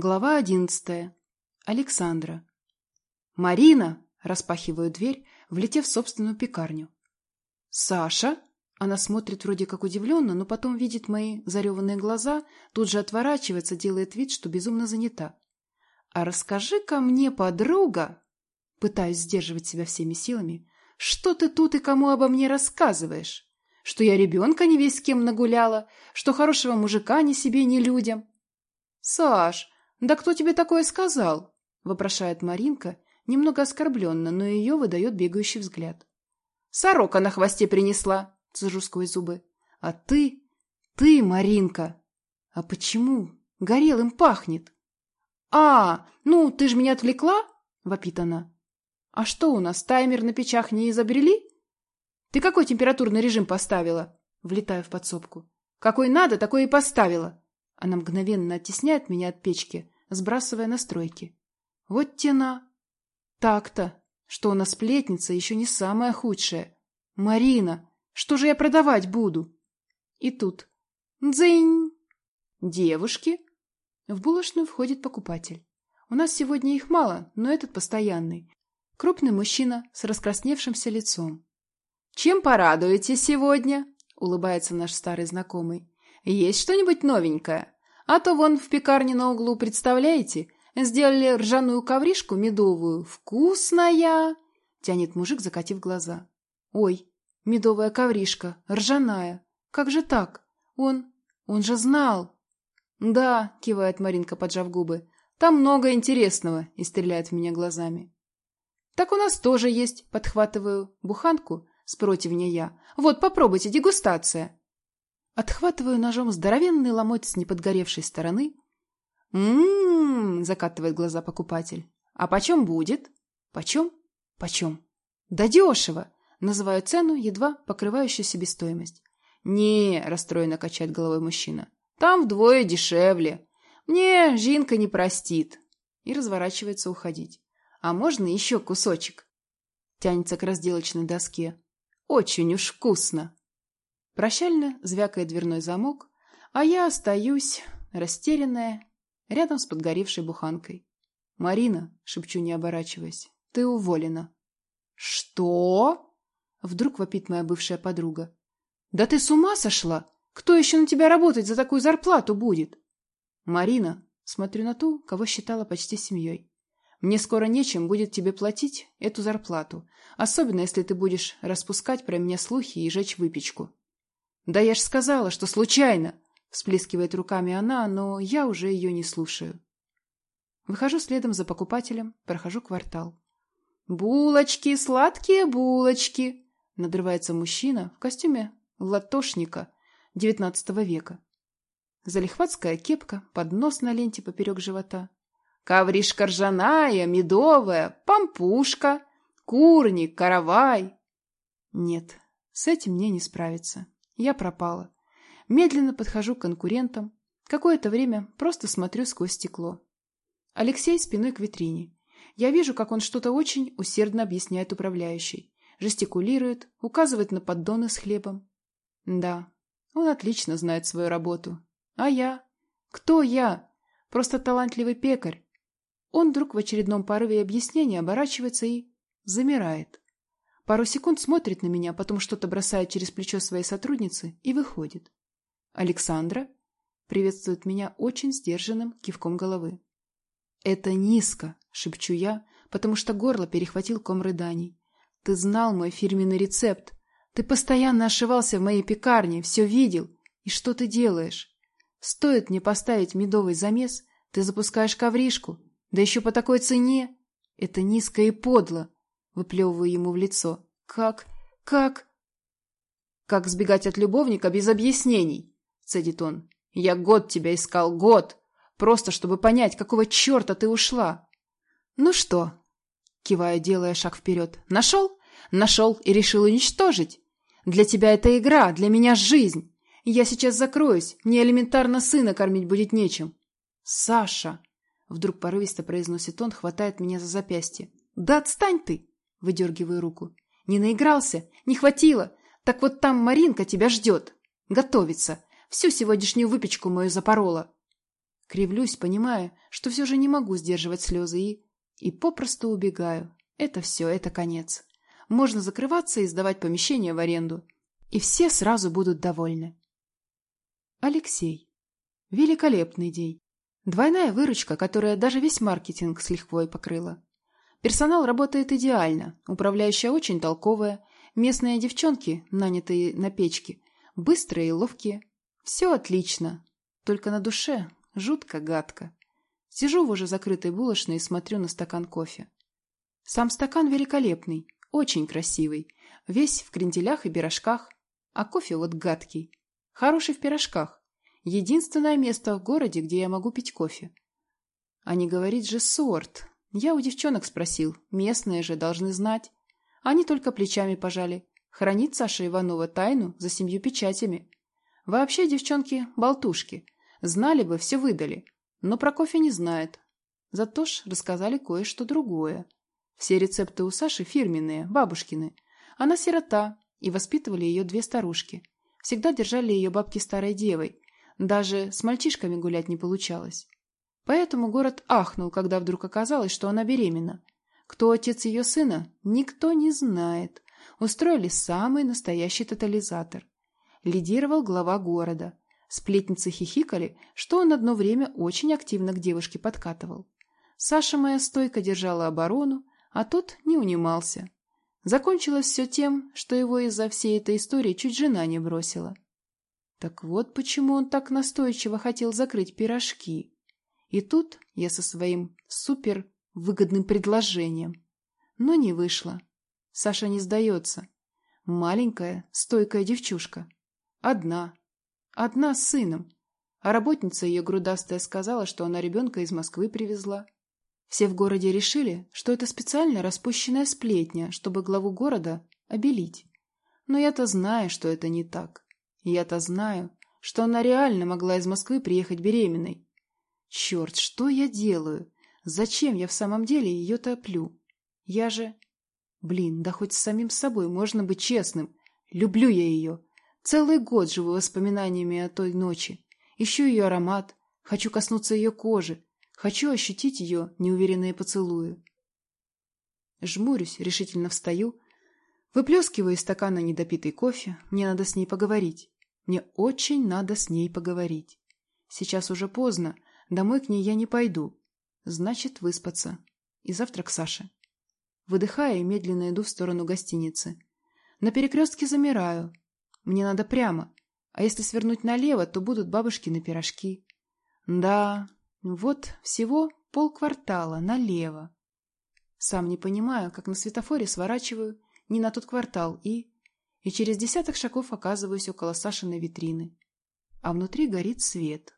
Глава одиннадцатая. Александра. «Марина!» – распахиваю дверь, влетев в собственную пекарню. «Саша?» Она смотрит вроде как удивленно, но потом видит мои зареванные глаза, тут же отворачивается, делает вид, что безумно занята. «А расскажи-ка мне, подруга!» Пытаюсь сдерживать себя всеми силами. «Что ты тут и кому обо мне рассказываешь? Что я ребенка не весь с кем нагуляла? Что хорошего мужика ни себе, ни людям?» «Саш, да кто тебе такое сказал?» – вопрошает Маринка, немного оскорбленно, но ее выдает бегающий взгляд. «Сорока на хвосте принесла!» – цежу сквозь зубы. «А ты? Ты, Маринка! А почему? Горелым пахнет!» «А, ну, ты же меня отвлекла?» – вопит она. «А что у нас, таймер на печах не изобрели?» «Ты какой температурный режим поставила?» Влетаю в подсобку. «Какой надо, такой и поставила!» Она мгновенно оттесняет меня от печки, сбрасывая настройки. Вот тена. Так-то, что у нас сплетница еще не самая худшая. Марина, что же я продавать буду? И тут. Дзынь! Девушки. В булочную входит покупатель. У нас сегодня их мало, но этот постоянный. Крупный мужчина с раскрасневшимся лицом. «Чем порадуете сегодня?» — улыбается наш старый знакомый. Есть что-нибудь новенькое? А то вон в пекарне на углу, представляете, сделали ржаную ковришку медовую. Вкусная!» Тянет мужик, закатив глаза. «Ой, медовая ковришка, ржаная. Как же так? Он... он же знал!» «Да», — кивает Маринка, поджав губы, — «там много интересного», — и стреляет в меня глазами. «Так у нас тоже есть», — подхватываю буханку с противня я. «Вот, попробуйте, дегустация». Отхватываю ножом здоровенный ломоть с неподгоревшей стороны. «М-м-м!» — закатывает глаза покупатель. «А почем будет?» «Почем? Почем?» «Да дешево!» — называю цену, едва покрывающую себестоимость. «Не!» — расстроенно качает головой мужчина. «Там вдвое дешевле. Мне Жинка не простит!» И разворачивается уходить. «А можно еще кусочек?» Тянется к разделочной доске. «Очень уж вкусно!» Прощально звякает дверной замок, а я остаюсь, растерянная, рядом с подгоревшей буханкой. «Марина», — шепчу, не оборачиваясь, — «ты уволена». «Что?» — вдруг вопит моя бывшая подруга. «Да ты с ума сошла? Кто еще на тебя работать за такую зарплату будет?» «Марина», — смотрю на ту, кого считала почти семьей. «Мне скоро нечем будет тебе платить эту зарплату, особенно если ты будешь распускать про меня слухи и жечь выпечку. «Да я ж сказала, что случайно!» — всплескивает руками она, но я уже ее не слушаю. Выхожу следом за покупателем, прохожу квартал. «Булочки, сладкие булочки!» — надрывается мужчина в костюме латошника XIX века. Залихватская кепка, поднос на ленте поперек живота. Ковришка ржаная, медовая, пампушка, курник, каравай. Нет, с этим мне не справиться. Я пропала. Медленно подхожу к конкурентам. Какое-то время просто смотрю сквозь стекло. Алексей спиной к витрине. Я вижу, как он что-то очень усердно объясняет управляющей. Жестикулирует, указывает на поддоны с хлебом. Да, он отлично знает свою работу. А я? Кто я? Просто талантливый пекарь. Он вдруг в очередном порыве объяснения оборачивается и замирает. Пару секунд смотрит на меня, потом что-то бросает через плечо своей сотрудницы и выходит. «Александра?» приветствует меня очень сдержанным кивком головы. «Это низко», — шепчу я, потому что горло перехватил ком рыданий. «Ты знал мой фирменный рецепт. Ты постоянно ошивался в моей пекарне, все видел. И что ты делаешь? Стоит мне поставить медовый замес, ты запускаешь ковришку, да еще по такой цене. Это низко и подло. Выплевываю ему в лицо. «Как? Как?» «Как сбегать от любовника без объяснений?» Цедит он. «Я год тебя искал, год! Просто чтобы понять, какого черта ты ушла!» «Ну что?» Кивая, делая шаг вперед. «Нашел? Нашел и решил уничтожить? Для тебя это игра, для меня жизнь. Я сейчас закроюсь, мне элементарно сына кормить будет нечем». «Саша!» Вдруг порывисто произносит он, хватает меня за запястье. «Да отстань ты!» Выдергиваю руку. «Не наигрался? Не хватило? Так вот там Маринка тебя ждет. Готовится. Всю сегодняшнюю выпечку мою запорола». Кривлюсь, понимая, что все же не могу сдерживать слезы и... И попросту убегаю. Это все, это конец. Можно закрываться и сдавать помещение в аренду. И все сразу будут довольны. Алексей. Великолепный день. Двойная выручка, которая даже весь маркетинг с лихвой покрыла. Персонал работает идеально, управляющая очень толковая, местные девчонки, нанятые на печке, быстрые и ловкие. Все отлично, только на душе жутко гадко. Сижу в уже закрытой булочной и смотрю на стакан кофе. Сам стакан великолепный, очень красивый, весь в кренделях и пирожках, а кофе вот гадкий. Хороший в пирожках. Единственное место в городе, где я могу пить кофе. А не говорит же сорт. Я у девчонок спросил, местные же должны знать. Они только плечами пожали. Хранит Саша Иванова тайну за семью печатями. Вообще девчонки – болтушки. Знали бы, все выдали. Но про кофе не знает. Зато ж рассказали кое-что другое. Все рецепты у Саши фирменные, бабушкины. Она сирота, и воспитывали ее две старушки. Всегда держали ее бабки старой девой. Даже с мальчишками гулять не получалось. Поэтому город ахнул, когда вдруг оказалось, что она беременна. Кто отец ее сына, никто не знает. Устроили самый настоящий тотализатор. Лидировал глава города. Сплетницы хихикали, что он одно время очень активно к девушке подкатывал. Саша моя стойко держала оборону, а тот не унимался. Закончилось все тем, что его из-за всей этой истории чуть жена не бросила. Так вот почему он так настойчиво хотел закрыть пирожки. И тут я со своим супер выгодным предложением. Но не вышло. Саша не сдается. Маленькая, стойкая девчушка. Одна. Одна с сыном. А работница ее грудастая сказала, что она ребенка из Москвы привезла. Все в городе решили, что это специально распущенная сплетня, чтобы главу города обелить. Но я-то знаю, что это не так. Я-то знаю, что она реально могла из Москвы приехать беременной. Черт, что я делаю? Зачем я в самом деле ее топлю? Я же... Блин, да хоть с самим собой можно быть честным. Люблю я ее. Целый год живу воспоминаниями о той ночи. Ищу ее аромат, хочу коснуться ее кожи, Хочу ощутить ее неуверенные поцелуи. Жмурюсь, решительно встаю, выплескиваю из стакана недопитый кофе. Мне надо с ней поговорить. Мне очень надо с ней поговорить. Сейчас уже поздно, домой к ней я не пойду. Значит, выспаться. И завтра к Саше. Выдыхая, медленно иду в сторону гостиницы. На перекрестке замираю. Мне надо прямо. А если свернуть налево, то будут бабушкины пирожки. Да, вот всего полквартала налево. Сам не понимаю, как на светофоре сворачиваю не на тот квартал и... И через десяток шагов оказываюсь около Сашиной витрины. А внутри горит свет.